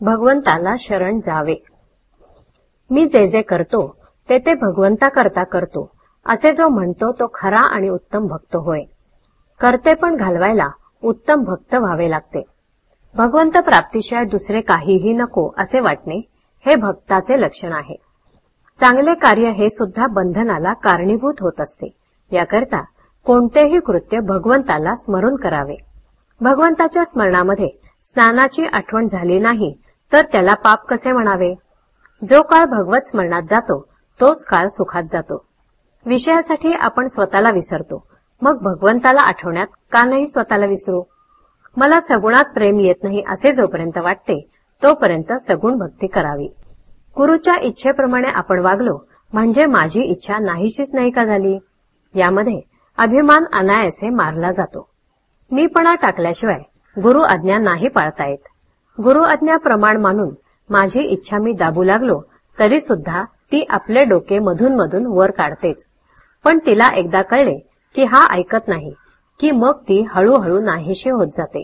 भगवंताला शरण जावे. मी जे जे करतो ते ते भगवंता करता करतो. असे जो म्हणतो तो खरा आणि उत्तम भक्त होय. करते पण घालवायला उत्तम भक्त व्हावे लागते. भगवंत प्राप्तीशिवाय दुसरे काहीही नको असे वाटणे हे भक्ताचे लक्षण आहे. चांगले कार्य हे सुद्धा बंधनाला कारणीभूत होत असते. याकरता कोणतेही कृत्य भगवंताला स्मरून करावे. भगवंताच्या स्मरणामध्ये स्नानाची आठवण झाली नाही तर त्याला पाप कसे म्हणावे? जो काळ भगवत स्मरणात जातो तोच काळ सुखात जातो. विषयासाठी आपण स्वतःला विसरतो. मग भगवंताला आठवण्यात का नाही स्वतःला विसरू. मला सगुणात प्रेम येत नाही असे जोपर्यंत वाटते तोपर्यंत सगुण भक्ती करावी. गुरुच्या इच्छेप्रमाणे आपण वागलो म्हणजे माझी इच्छा नाहीशीच नाही का झाली? यामध्ये अभिमान अनायसे मारला जातो. मीपणा टाकल्याशिवाय गुरु आज्ञा नाही पाळता येत. गुरु आज्ञा प्रमाण मानून माझी इच्छा मी दाबू लागलो तरी सुद्धा ती आपले डोके मधून मधून वर काढतेच. पण तिला एकदा कळले की हा ऐकत नाही की मग ती हळूहळू नाहीशी होत जाते.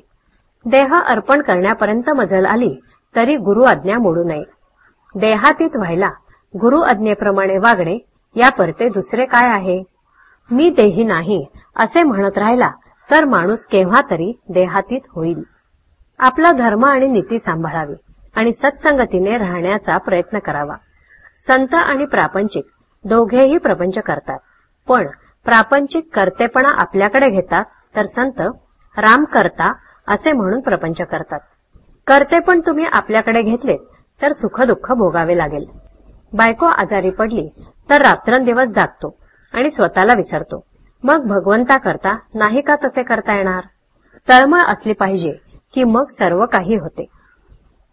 देह अर्पण करण्यापर्यंत मजल आली तरी गुरु आज्ञा मोडू नये. देहातीत व्हायला गुरु आज्ञेप्रमाणे वागणे या परते दुसरे काय आहे? मी देही नाही असे म्हणत राहिला तर माणूस केव्हा तरी देहातीत होईल. आपला धर्म आणि नीती सांभाळावी आणि सत्संगतीने राहण्याचा प्रयत्न करावा. संत आणि प्रापंचिक दोघेही प्रपंच करतात. पण प्रापंचिक कर्तेपणा आपल्याकडे घेतात तर संत राम करता असे म्हणून प्रपंच करतात. कर्तेपण तुम्ही आपल्याकडे घेतलेत तर सुखदुःख भोगावे लागेल. बायको आजारी पडली तर रात्रंदिवस जागतो आणि स्वतःला विसरतो. मग भगवंता करता नाही का तसे करता येणार? तळमळ असली पाहिजे की मग सर्व काही होते.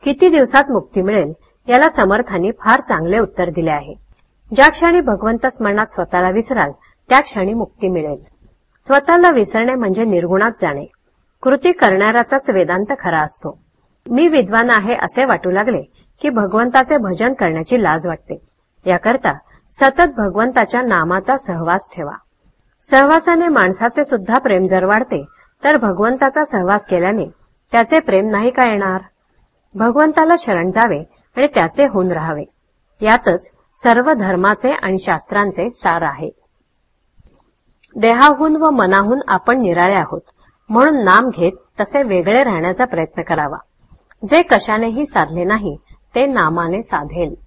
किती दिवसात मुक्ती मिळेल याला समर्थांनी फार चांगले उत्तर दिले आहे. ज्या क्षणी भगवंत स्मरणात स्वतःला विसराल त्या क्षणी मुक्ती मिळेल. स्वतःला विसरणे म्हणजे निर्गुणात जाणे. कृती करणाऱ्याचाच वेदांत खरा असतो. मी विद्वान आहे असे वाटू लागले की भगवंताचे भजन करण्याची लाज वाटते. याकरता सतत भगवंताच्या नामाचा सहवास ठेवा. सहवासाने माणसाचे सुद्धा प्रेम जर वाढते तर भगवंताचा सहवास केल्याने त्याचे प्रेम नाही का येणार? भगवंताला शरण जावे आणि त्याचे होऊन राहावे. यातच सर्व धर्माचे आणि शास्त्रांचे सार आहे. देहाहून व मनाहून आपण निराळे आहोत. म्हणून नाम घेत तसे वेगळे राहण्याचा प्रयत्न करावा. जे कशानेही साधले नाही ते नामाने साधेल.